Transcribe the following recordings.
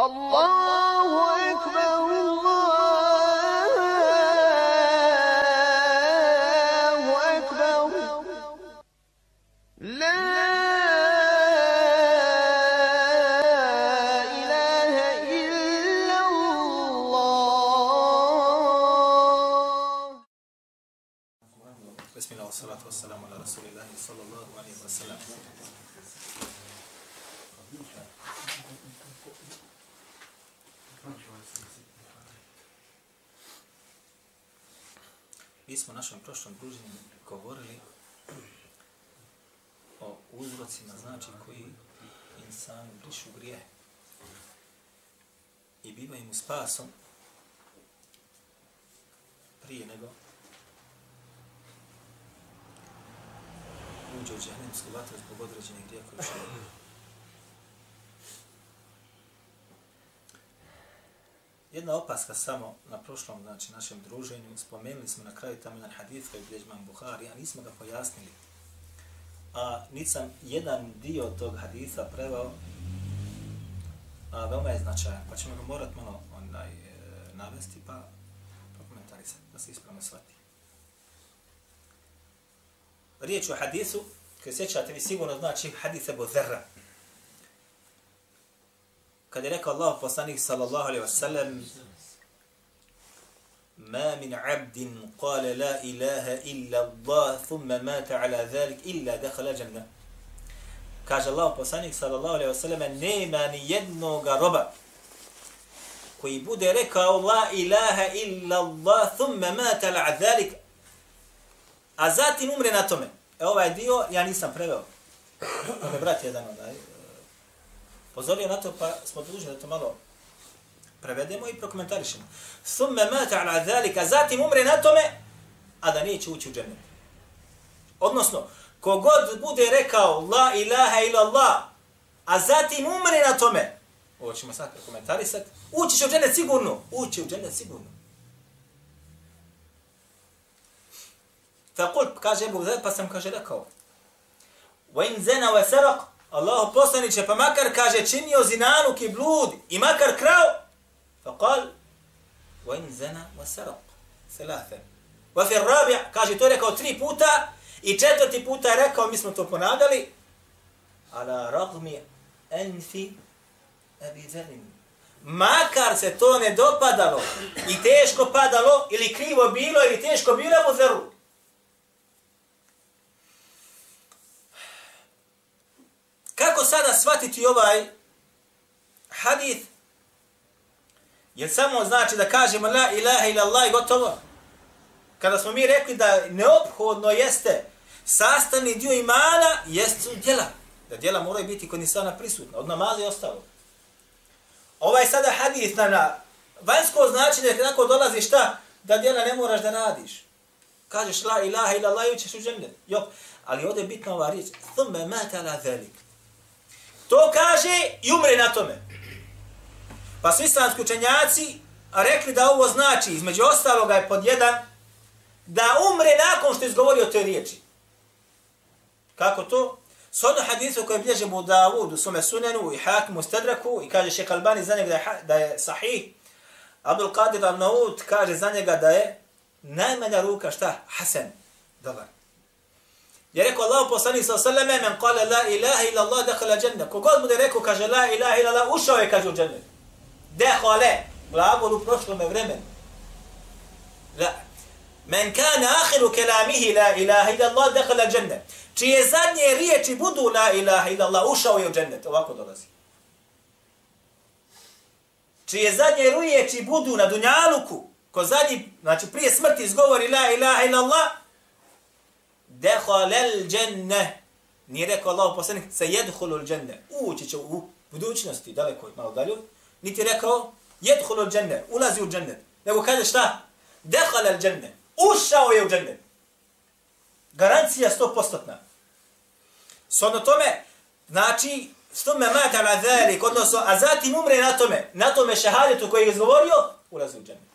الله uzrocima, znači koji insanu brišu grije i bivaju mu spasom prije nego uđe u džahnemsku vatru zbog određenih grija koji učinio. Jedna opaska samo na prošlom znači, našem druženju. Spomenuli smo na kraju tamo jedan hadith koji je Buhari, a nismo ga pojasnili. A nisam jedan dio tog haditha prevao, a veoma je značajan, pa ćemo ga morat malo onaj, e, navesti pa, pa prokomentarisati, da se ispravno shvati. Riječ o hadisu, koji sjećate vi sigurno znači hadis Ebu Zerra. Kad je rekao Allah poslanik sallallahu alaihi wasallam ما من عبد قال لا إله إلا الله ثم مات على ذلك إلا دخل الجنة kaže Allah poslanik sallallahu alejhi ve selleme nema ni jednog roba koji bude rekao la ilaha illa Allah thumma mata ala zalik a zatim umre na tome. E ovaj dio ja nisam preveo. On je brat jedan onaj. Pozorio na to pa smo dužni da to malo prevedemo i prokomentarišemo. Thumme mata ala zalika, zatim umre na tome a da neće ući u džennet. Odnosno, kogod bude rekao la ilaha ila Allah, a zatim umre na tome, ovo ćemo sad komentarisati, ući će u džennet sigurno, ući u džennet sigurno. Fakul, kaže Ebu Zer, pa sam kaže rekao, wa in zena wa sarak, Allahu poslaniće, pa makar kaže činio zinanuk i blud i makar krao, fa kal, wa in zena wa sarak, thalatha. Wa fi rabi' kaže to je rekao tri puta i četvrti puta je rekao, mi smo to ponadali ala ragmi anfi abi zalim Makar se to ne dopadalo i teško padalo ili krivo bilo ili teško bilo u zeru. Kako sada shvatiti ovaj hadith? Jer samo znači da kažemo la ilaha ila Allah i gotovo. Kada smo mi rekli da neophodno jeste sastavni dio imana, jeste djela. Da djela moraju biti kod insana prisutna, od namaza i ostalo. Ovaj sada hadis na, na vanjsko značenje, kako dolazi šta? Da djela ne moraš da radiš. Kažeš la ilaha ila Allah i ćeš u džennet. Jop. Ali ovdje je bitna ova riječ. Thumme mata la velik. To kaže i umre na tome. Pa su islamski učenjaci rekli da ovo znači, između ostaloga je pod jedan, da umre nakon što je izgovorio te riječi. Kako to? Sodno hadithu koje bilježe mu Davudu, sume sunenu i hakimu stedraku i kaže šek Albani za njega da je, da je sahih. Abdul Qadir al-Naud kaže za njega da je najmanja ruka šta? Hasan. Dobar. Je rekao Allah poslanik sa sallame men kale la ilaha ila Allah dekhala džennet. Kogod bude rekao kaže la ilaha ila Allah ušao je kaže u džennet. Dehole, Glagol u prošlome vremenu. La. Men kana akhiru kelamihi la ilaha ila Allah dekhala džennet. Čije zadnje riječi budu la ilaha ila Allah ušao je u džennet. Ovako dolazi. Čije zadnje riječi budu na dunjaluku, ko zadnji, znači prije smrti izgovori la ilaha ila Allah, dehalel dženne. Nije rekao Allah poslanik, se jedhulul dženne. Ući će u budućnosti, daleko malo dalje. Niti rekao, jedhulul dženne, ulazi u džennet. Nego kaže šta? Dehalel dženne. Ušao je u džennet. Garancija sto postotna. Sodno tome, znači, s tome mata na zalik, odnosno, a zatim umre na tome, na tome šehadetu koji je izgovorio, ulazi u džennet.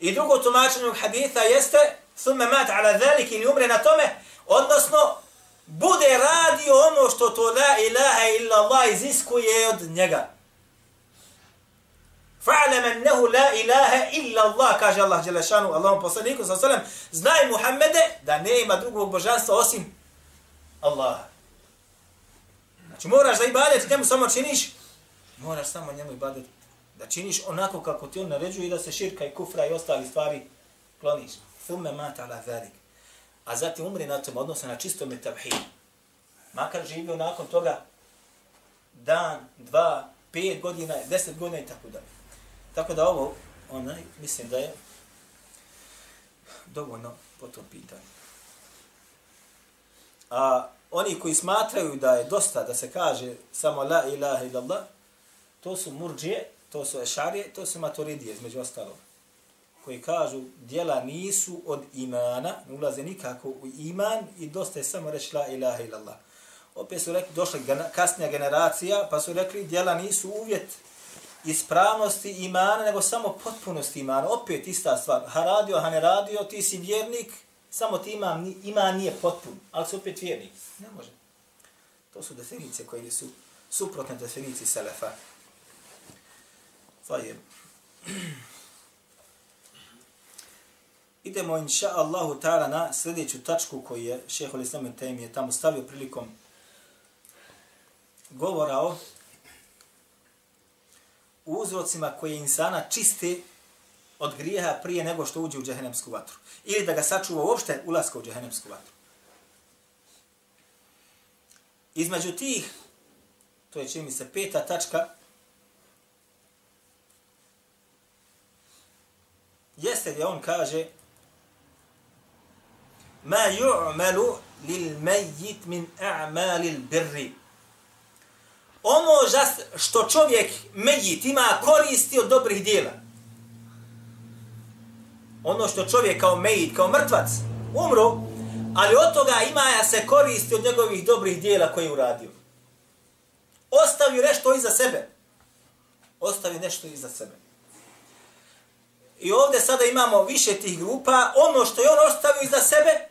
I drugo tumačenje haditha jeste, thumme mat ala zalik ili umre na tome, odnosno, bude radio ono što to la ilaha illa Allah iziskuje od njega. Fa'lam annahu la ilaha illa Allah, kaže Allah Đelešanu, Allahom poslaniku, sa sallam, znaj Muhammede da nema drugog božanstva osim Allaha. Znači moraš da ibadet njemu samo činiš, moraš samo njemu ibadet da činiš onako kako ti on naređuje i da se širka i kufra i ostali stvari kloniš. Thumme mata ala zalik. A zatim umri na tom odnosu na čistom tavhidu. Makar živio nakon toga dan, dva, pet godina, deset godina i tako dalje. Tako da ovo, onaj, mislim da je dovoljno po tom pitanju. A oni koji smatraju da je dosta da se kaže samo la ilaha illallah, to su murđije, to su ešarije, to su maturidije, između ostalog. Koji kažu, djela nisu od imana, ne ulaze nikako u iman i dosta je samo reći la ilaha illallah. Opet su rekli, došla kasnija generacija, pa su rekli, djela nisu uvjet ispravnosti imana, nego samo potpunosti imana. Opet ista stvar. Ha radio, ha ne radio, ti si vjernik, samo ti ima, iman nije potpun, ali si opet vjernik. Ne može. To su definicije koje su suprotne definiciji Selefa. Zajem. Idemo, inša Allahu ta'ala, na sljedeću tačku koju je šehol Islam Tejmi je tamo stavio prilikom govora o uzrocima koje insana čiste od grijeha prije nego što uđe u džehennemsku vatru. Ili da ga sačuva uopšte ulaska u džehennemsku vatru. Između tih, to je čini mi se peta tačka, jeste gdje on kaže ma yu'malu lil mejit min a'malil birri ono što čovjek mejit ima koristi od dobrih dijela. Ono što čovjek kao mejit, kao mrtvac, umro, ali od toga ima ja se koristi od njegovih dobrih dijela koje je uradio. Ostavi nešto iza sebe. Ostavi nešto iza sebe. I ovdje sada imamo više tih grupa, ono što je on ostavio iza sebe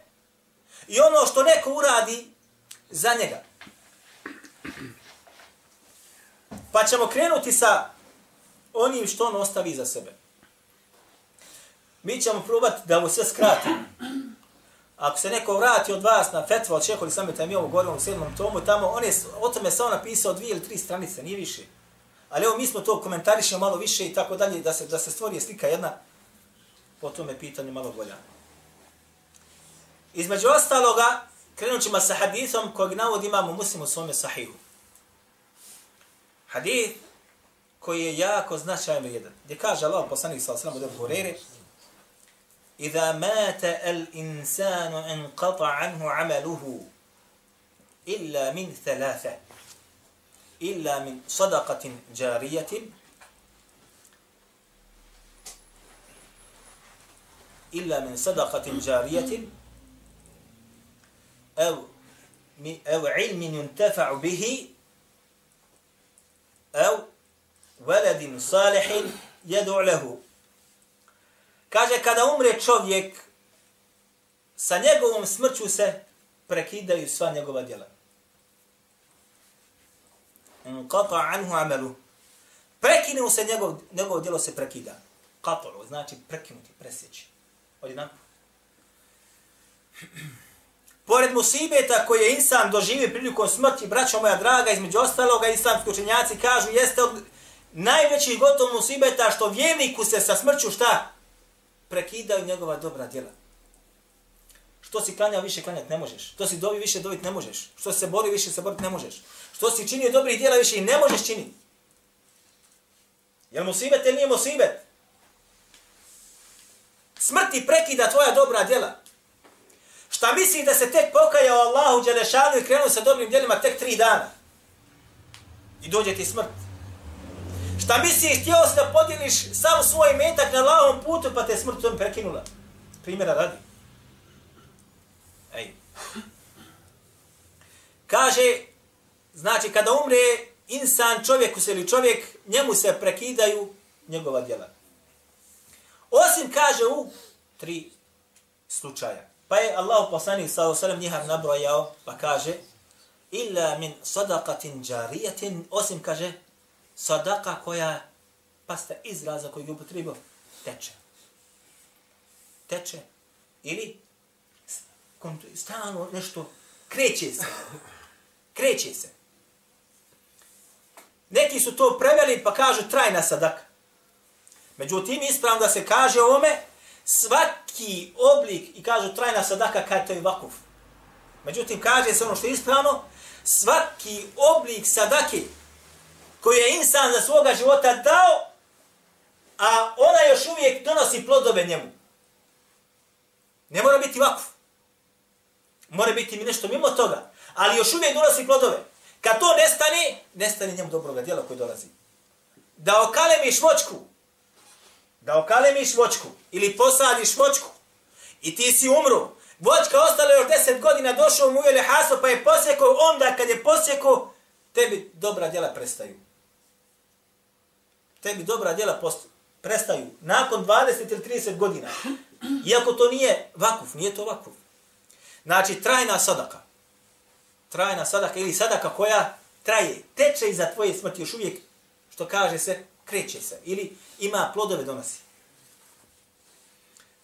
i ono što neko uradi za njega. Pa ćemo krenuti sa onim što on ostavi za sebe. Mi ćemo probati da ovo sve skratimo. Ako se neko vrati od vas na fetva od šeholi sameta, mi ovo govorimo u sedmom tomu, tamo on je o tome samo napisao dvije ili tri stranice, nije više. Ali evo mi smo to komentarišemo malo više i tako dalje, da se, da se stvori slika jedna po tome pitanju malo bolja. Između ostaloga, krenut ćemo sa hadithom kojeg navod imamo muslim u svome sahihu. Hadith koji je jako značajan jedan. Gdje kaže Allah poslanik sa osram od Ebu Hurere Iza mata al insanu in qata anhu amaluhu illa min thalatha illa min sadaqatin jariyatin illa min sadaqatin jariyatin أو أو علم ينتفع به Ev, veledin salihin jedu lehu. Kaže, kada umre čovjek, sa njegovom smrću se prekidaju sva njegova djela. Kato anhu amelu. Prekinu se njegov, njegovo djelo se prekida. Kato, znači prekinuti, presjeći. Odjedan. Pored musibeta koje insan doživi prilikom smrti, braćo moja draga, između ostaloga, islamski učenjaci kažu, jeste od najvećih gotov musibeta što vjerniku se sa smrću šta? Prekidaju njegova dobra djela. Što si klanjao više klanjati ne možeš. Što si dobi više dobiti ne možeš. Što se bori više se boriti ne možeš. Što si činio dobrih djela više i ne možeš činiti. Jel musibet ili nije musibet? Smrti prekida tvoja dobra djela. Šta misli da se tek pokajao Allahu Đelešanu i krenuo sa dobrim djelima tek tri dana? I dođe ti smrt. Šta misli htio se da podijeliš sam svoj metak na lavom putu pa te smrt tom prekinula? Primjera radi. Ej. Kaže, znači kada umre insan, čovjek ili čovjek, njemu se prekidaju njegova djela. Osim kaže u tri slučaja. Pa je Allah poslanik sa osalem njihar nabrojao, pa kaže, illa min sadaqatin jarijatin osim kaže, sadaqa koja pasta izraza koji je upotrebio, teče. Teče. Ili stalno nešto kreće se. Kreće se. Neki su to preveli pa kažu trajna sadaka. Međutim, ispravno da se kaže ovome, svaki oblik, i kažu trajna sadaka kad to je vakuf. Međutim, kaže se ono što je ispravno, svaki oblik sadake koji je insan za svoga života dao, a ona još uvijek donosi plodove njemu. Ne mora biti vakuf. Mora biti mi nešto mimo toga, ali još uvijek donosi plodove. Kad to nestane, nestane njemu dobroga djela koji dolazi. Da okalemiš vočku, da okalemiš vočku, ili posadiš vočku, i ti si umru, vočka ostala još deset godina, došao mu ujeli haso, pa je posjekao, onda kad je posjekao, tebi dobra djela prestaju. Tebi dobra djela prestaju. Nakon 20 ili 30 godina. Iako to nije vakuf, nije to vakuf. Znači, trajna sadaka. Trajna sadaka ili sadaka koja traje, teče iza tvoje smrti još uvijek, što kaže se, kreće se. Ili ima plodove donosi.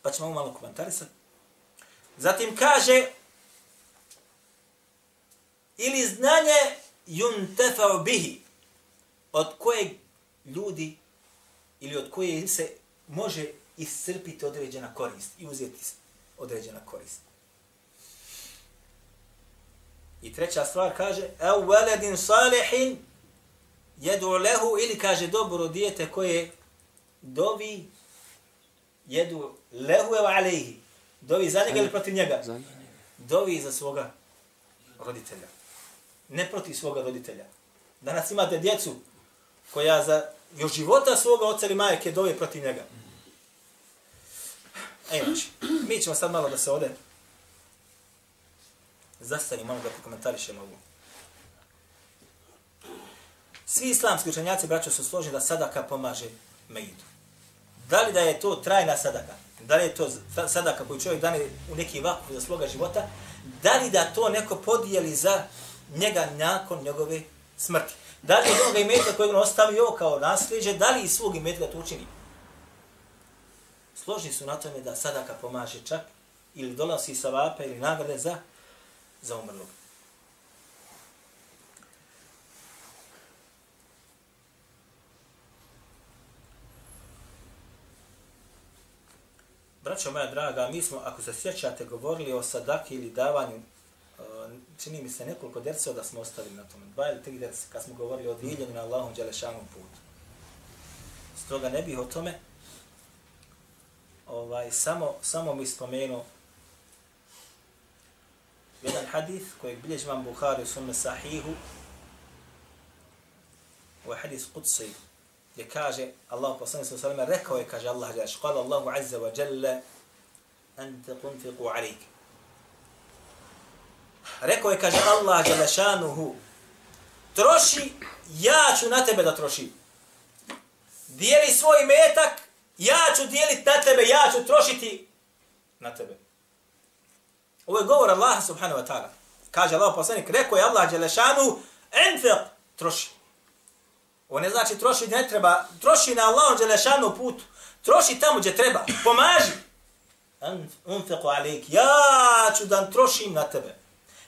Pa ćemo malo komentarisati. Zatim kaže, ili znanje yuntafa'u bihi, od kojeg ljudi, ili od koje se može iscrpiti određena korist i uzeti određena korist. I treća stvar kaže, ev waladin salihin jedu lehu, ili kaže dobro dijete koje dovi jedu lehu ev alejhi. Dovi za njega ili protiv njega? Dovi za svoga roditelja. Ne protiv svoga roditelja. Danas imate djecu koja za još života svoga oca ili majke dovi protiv njega. E, znači, mi ćemo sad malo da se ode zastani malo da pokomentarišemo ovo. Svi islamski učenjaci, braćo, su složeni da sadaka pomaže mejitu. Da li da je to trajna sadaka? Da li je to sadaka koju čovjek dane u neki vakup za svoga života? Da li da to neko podijeli za njega nakon njegove smrti? Da li od onoga imetka kojeg on ostavio kao nasljeđe, da li i svog imetka to učini? Složni su na tome da sadaka pomaže čak ili donosi savape ili nagrade za za umrlog. Braćo moja draga, mi smo, ako se sjećate, govorili o sadaki ili davanju, e, čini mi se nekoliko derceva da smo ostavili na tome. Dva ili tri derce, kad smo govorili o dijeljenju na Allahom Đelešanom putu. Stoga ne bih o tome, ovaj, samo, samo mi spomenuo jedan hadis koji bilježi vam Bukhari u sunne sahihu, ovo je hadis Qudsi, gdje kaže, Allah poslani sa sallam, rekao je, kaže Allah, kaže, kala Allahu azza wa jalla, ente kunfiku alik. Rekao je, kaže Allah, jala šanuhu, troši, ja ću na tebe da troši. Dijeli svoj metak, ja ću dijeliti na tebe, ja ću trošiti na tebe. Ovo je govor Allah subhanahu wa ta'ala. Kaže Allah poslanik, rekao je Allah Đelešanu, enfiq, troši. Ovo ne znači troši ne treba, troši na Allahom Đelešanu put, troši tamo gdje treba, pomaži. Unfeku alik, ja ću da trošim na tebe.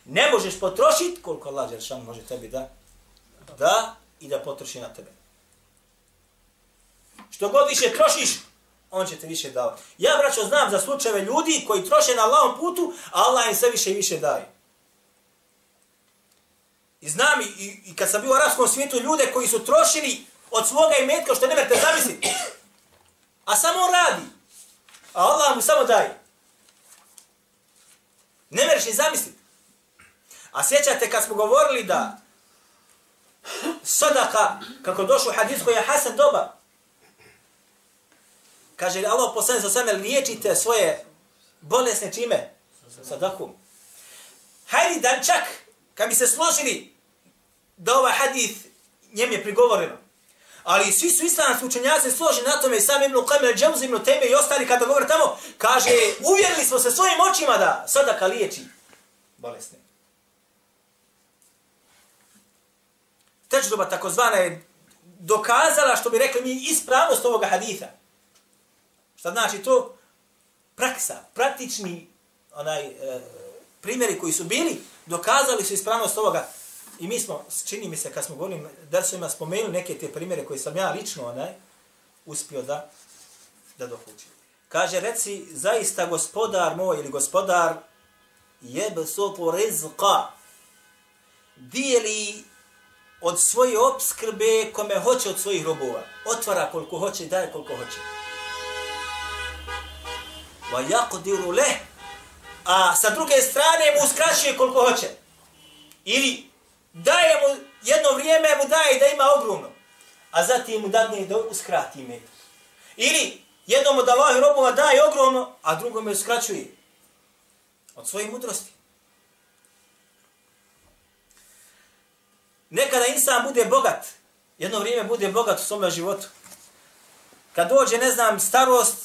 Ne možeš potrošiti koliko Allah Đelešanu može tebi da, da i da potroši na tebe. Što god više trošiš, on će te više davati. Ja, braćo, znam za slučajeve ljudi koji troše na Allahom putu, Allah im sve više i više daje. I znam i, i, i kad sam bio u arapskom svijetu ljude koji su trošili od svoga imetka što ne vrete zamisliti. A samo on radi. A Allah mu samo daje. Ne mereš ni zamisliti. A sjećate kad smo govorili da sadaka, kako došlo u hadis je Hasan doba. Kaže Allah poslani sa sveme, liječite svoje bolesne čime? Sadakom. Hajde dan čak, kad bi se složili da ovaj hadith njem je prigovoreno. Ali svi su islamski učenjaci složi na tome, sam Ibn Qamil, Džemuz Ibn Tebe i ostali kada govore tamo, kaže, uvjerili smo se svojim očima da sadaka liječi bolesne. Teđdoba takozvana je dokazala, što bi rekli mi, ispravnost ovoga haditha. Šta znači to? Praksa, praktični onaj, e, primjeri koji su bili, dokazali su ispravnost ovoga. I mi smo, čini mi se, kad smo govorili, da su ima spomenuli neke te primjere koje sam ja lično onaj, uspio da, da dokućim. Kaže, reci, zaista gospodar moj ili gospodar, jebe sopu rizqa, dijeli od svoje obskrbe kome hoće od svojih robova. Otvara koliko hoće i daje koliko hoće. Wa yaqdiru leh. A sa druge strane mu uskraćuje koliko hoće. Ili daje mu jedno vrijeme mu daje da ima ogromno. A zatim mu dadne da uskrati me. Ili jednom od Allahi robova daje ogromno, a drugome uskraćuje. Od svoje mudrosti. Nekada insan bude bogat, jedno vrijeme bude bogat u svome životu. Kad dođe, ne znam, starost,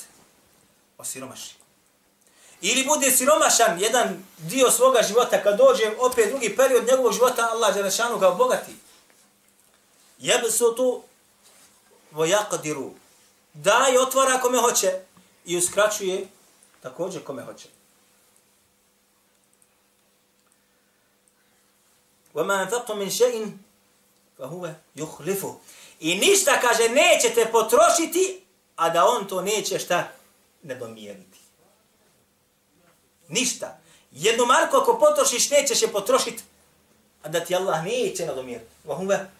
osiromaši. Ili bude siromašan jedan dio svoga života, kad dođe opet drugi period njegovog života, Allah Đelešanu ga obogati. Jebe su tu vojakadiru. Daj, otvara kome hoće i uskraćuje također kome hoće. وَمَا أَنْفَقْتُ مِنْ شَيْءٍ فَهُوَ يُخْلِفُ I ništa, kaže, nećete potrošiti, a da on to neće šta ne domijeniti. Ništa. Jednu marku ako potrošiš, nećeš je potrošiti. A da ti Allah neće nadomjeriti. Vahumve,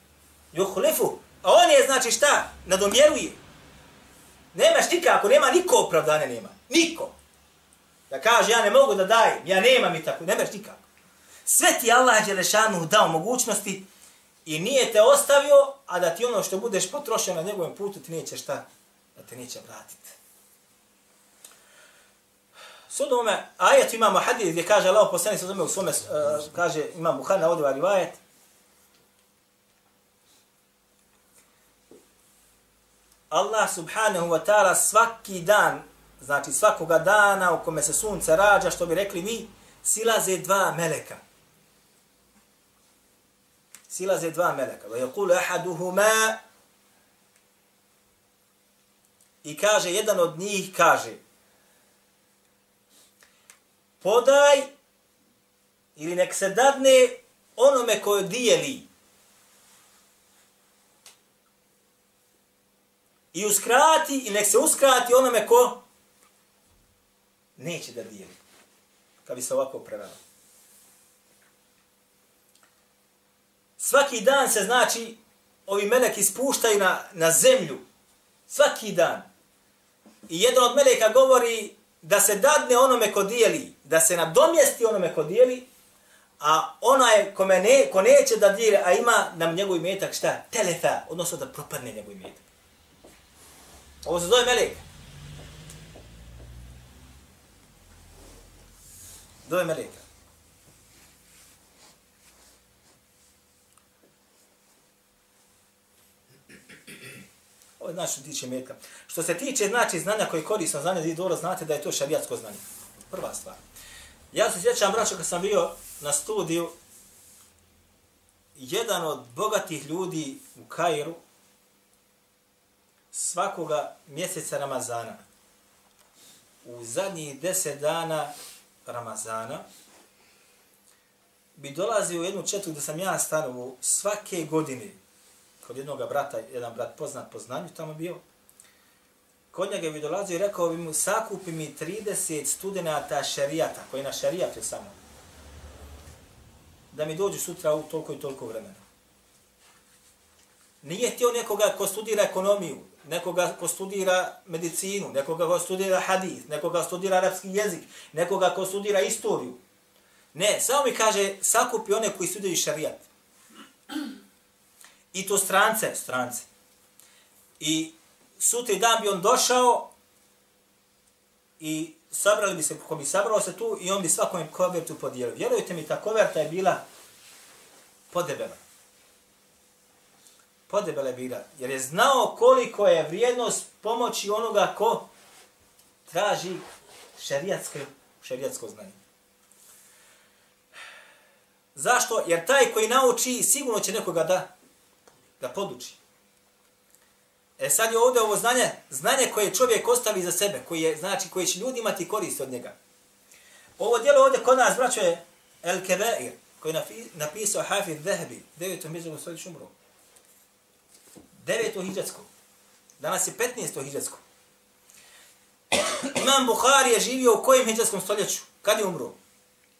juhlifu. A on je, znači šta, nadomjeruje. Nemaš nikak, ako nema niko opravdanja, nema. Niko. Da kaže, ja ne mogu da dajem, ja nemam i tako, nemaš nikak. Sve ti Allah je dao mogućnosti i nije te ostavio, a da ti ono što budeš potrošio na njegovom putu, ti neće šta, da te neće vratiti sudome ajet imamo hadith gdje kaže Allah poslani sudome u svome, uh, kaže imam Buhari na ovaj rivajet, Allah subhanahu wa ta'ala svaki dan, znači svakoga dana u kome se sunce rađa, što bi rekli mi, silaze dva meleka silaze dva meleka. Wa yaqulu ahaduhuma i kaže jedan od njih kaže podaj ili nek se dadne onome koje dijeli i uskrati i nek se uskrati onome ko neće da dijeli. Kad bi se ovako prevelo. Svaki dan se znači ovi meleki spuštaju na, na zemlju. Svaki dan. I jedan od meleka govori da se dadne onome ko dijeli, da se nadomjesti onome ko dijeli, a onaj kome ne, ko neće da dijeli, a ima nam njegov imetak šta? Telefa, odnosno da propadne njegov imetak. Ovo se zove melek. Zove meleka. Ovo je znači što tiče metka. Što se tiče znači znanja koje korisno znanje, vi dobro znate da je to šarijatsko znanje. Prva stvar. Ja se sjećam, braćo, kad sam bio na studiju, jedan od bogatih ljudi u Kairu, svakoga mjeseca Ramazana, u zadnjih deset dana Ramazana, bi dolazio u jednu četvrtu gdje sam ja stanovu svake godine, kod jednog brata, jedan brat poznat po znanju tamo bio, kod njega bi dolazio i rekao bi mu, sakupi mi 30 studenta šarijata, koji na šarijatu samo, da mi dođu sutra u toliko i toliko vremena. Nije htio nekoga ko studira ekonomiju, nekoga ko studira medicinu, nekoga ko studira hadith, nekoga ko studira arapski jezik, nekoga ko studira istoriju. Ne, samo mi kaže, sakupi one koji studiraju šarijat. I to strance, strance. I sutri dan bi on došao i sabrali bi se, ko bi sabrao se tu i on bi svakom kovertu podijelio. Vjerujte mi, ta koverta je bila podebela. Podebela je bila. Jer je znao koliko je vrijednost pomoći onoga ko traži šerijatske, šerijatsko znanje. Zašto? Jer taj koji nauči sigurno će nekoga da da poduči. E sad je ovdje ovo znanje, znanje koje čovjek ostavi za sebe, koji je, znači, koji će ljudi imati korist od njega. Ovo djelo ovdje kod nas, braćo, je El Kebair, koji je napisao Hafid Zahabi, devetom hijđarskom stoljeću umru. Deveto hijđarsko. Danas je 15. hijđarsko. Imam Bukhari je živio u kojem hijđarskom stoljeću? Kad je umro?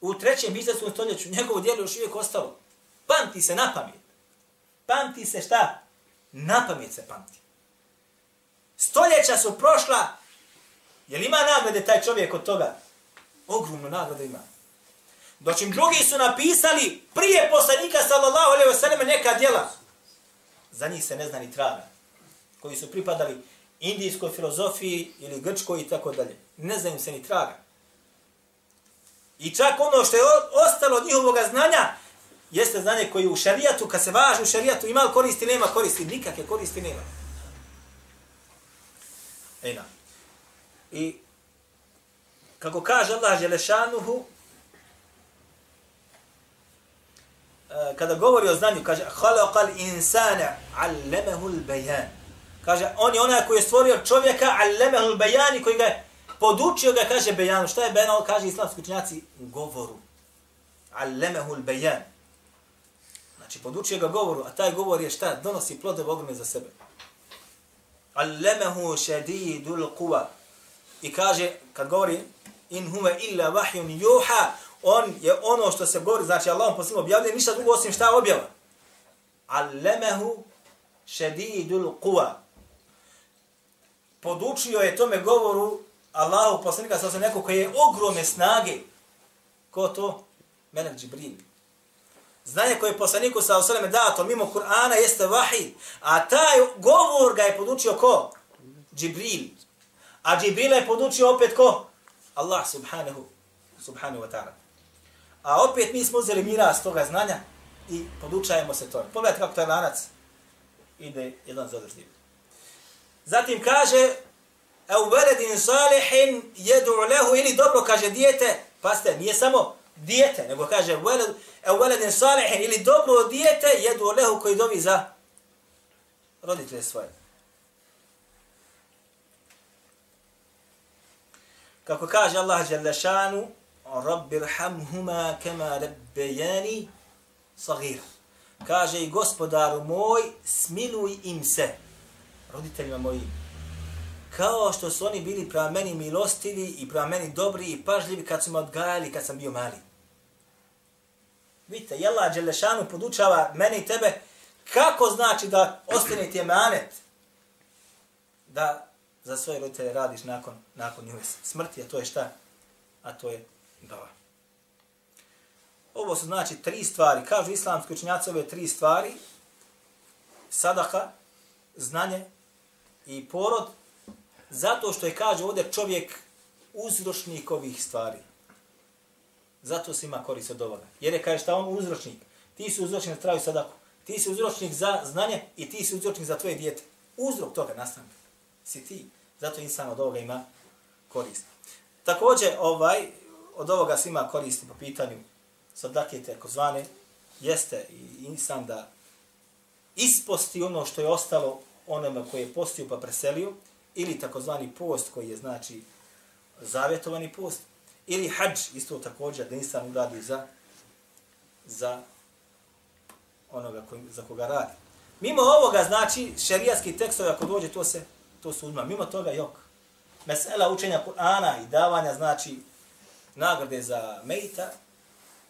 U trećem hijđarskom stoljeću. Njegovo djelo još uvijek ostalo. Pamti se na pamet. Pamti se šta? Na pamet se pamti. Stoljeća su prošla. Je ima nagrade taj čovjek od toga? Ogromno nagrade ima. Doćim drugi su napisali prije poslanika sallallahu alaihi wa sallam neka djela. Za njih se ne zna ni traga. Koji su pripadali indijskoj filozofiji ili grčkoj i tako dalje. Ne zna im se ni traga. I čak ono što je ostalo od njihovog znanja, jeste znanje koji u šarijatu, kad se važi u šarijatu, ima koristi, nema koristi, nikakve koristi nema. Ejna. I kako kaže Allah Želešanuhu, eh, kada govori o znanju, kaže خَلَقَ الْإِنسَانَ عَلَّمَهُ الْبَيَانِ Kaže, on je onaj koji je stvorio čovjeka, عَلَّمَهُ الْبَيَانِ koji ga je podučio ga, kaže bejanu. Šta je bejanu? Kaže islamski učenjaci, govoru. عَلَّمَهُ الْبَيَانِ Znači, podučio ga govoru, a taj govor je šta? Donosi plodove ogromne za sebe. Allamahu shadidul quwa. I kaže, kad govori, in huwa illa wahyun juha, on je ono što se govori, znači Allahom posljedno objavljuje, ništa drugo osim šta objava. Allamahu shadidul quwa. Podučio je tome govoru Allahu poslanika sa se neko koji je ogromne snage. Ko to? Melek Džibril. Znanje koje je poslaniku sa osaleme dato mimo Kur'ana jeste vahij, A taj govor ga je podučio ko? Džibril. A Džibrila je podučio opet ko? Allah subhanahu, subhanahu wa ta'ala. A opet mi smo uzeli miras toga znanja i podučajemo se to. Pogledajte kako taj lanac ide jedan za drugim. Zatim kaže Evo veledin salihin jedu lehu ili dobro kaže dijete, pa ste, nije samo dijete, nego kaže veled, veledin salihin ili dobro dijete jedu lehu koji dovi za roditelje svoje. Kako kaže Allah Đalešanu, Rabbi rhamhuma kama rabbejani sagira. Kaže i gospodaru moj, smiluj im se, roditeljima mojim, kao što su oni bili prema meni milostivi i prema meni dobri i pažljivi kad su me odgajali kad sam bio mali. Vidite, Jela Đelešanu podučava mene i tebe kako znači da ostane ti emanet da za svoje roditelje radiš nakon, nakon njove smrti, a to je šta? A to je dova. Ovo su znači tri stvari. Kažu islamski učenjaci ove tri stvari. Sadaka, znanje i porod Zato što je, kaže ovdje, čovjek uzročnik ovih stvari. Zato se ima korist od ovoga. Jer je, kaže, šta on uzročnik? Ti si uzročnik za traju sadaku. Ti si uzročnik za znanje i ti si uzročnik za tvoje dijete. Uzrok toga nastane. Si ti. Zato insan od ovoga ima korist. Također, ovaj, od ovoga se ima koristi po pitanju sadake ako zvane, jeste i insan da isposti ono što je ostalo onome koje je postio pa preselio, ili takozvani post koji je znači zavjetovani post, ili hađ isto također da insan uradi za, za onoga koji, za koga radi. Mimo ovoga, znači, šerijatski tekstovi, ako dođe, to se, to su uzma. Mimo toga, jok. Mesela učenja Kur'ana i davanja, znači, nagrade za mejta,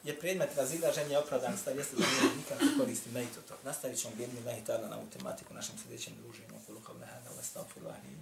je predmet razilaženja opravdan stav, jeste da nije nikako koristi mejtu to. Nastavit ćemo bjedni mejtana na ovu tematiku našem sljedećem druženju. Kulu kao nehada, wa lahni,